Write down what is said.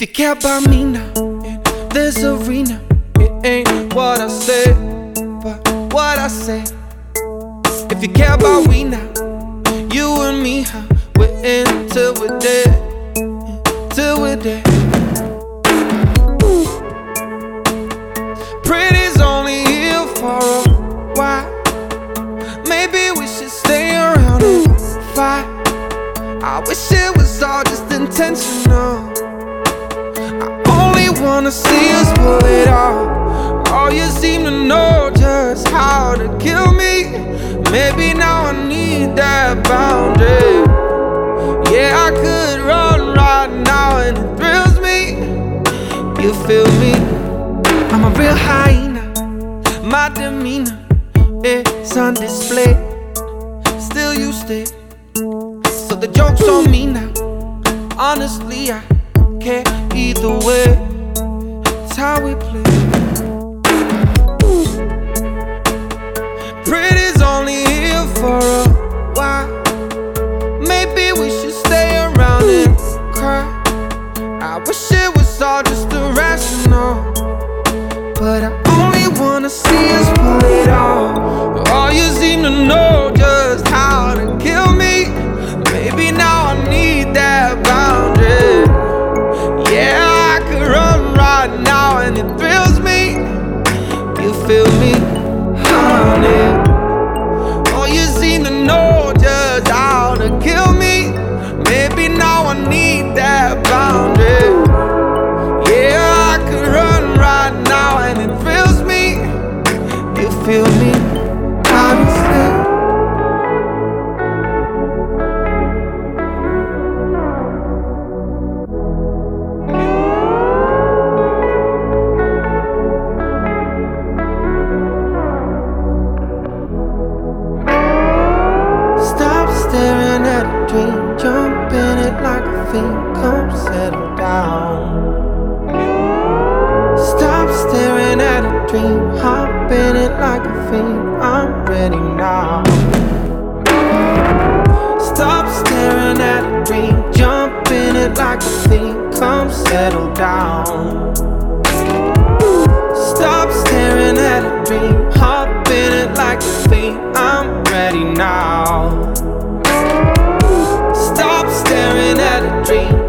you care about me now, this arena, it ain't what I say, but what I say. If you care about we now, you and me, how we're in till we're dead, till we're dead. Pretty's only here for a while. Maybe we should stay around and fight. I wish it was all just seem to know just how to kill me. Maybe now I need that boundary. Yeah, I could run right now and it thrills me. You feel me? I'm a real hyena. My demeanor is on display. Still, you stay. So the joke's on me now. Honestly, I care either way. It's how we play. It thrills me. You feel me, honey? All you seem to know just how to kill me. Maybe now I need that boundary. Yeah, I could run right now and it thrills me. You feel me? Dream, jump in it like a fiend. Come settle down. Stop staring at a dream, hop in it like a fiend. I'm ready now. Stop staring at a dream, jump in it like a fiend. Come settle down. Stop staring at a dream, hop in it like a fiend. I'm ready now. dream.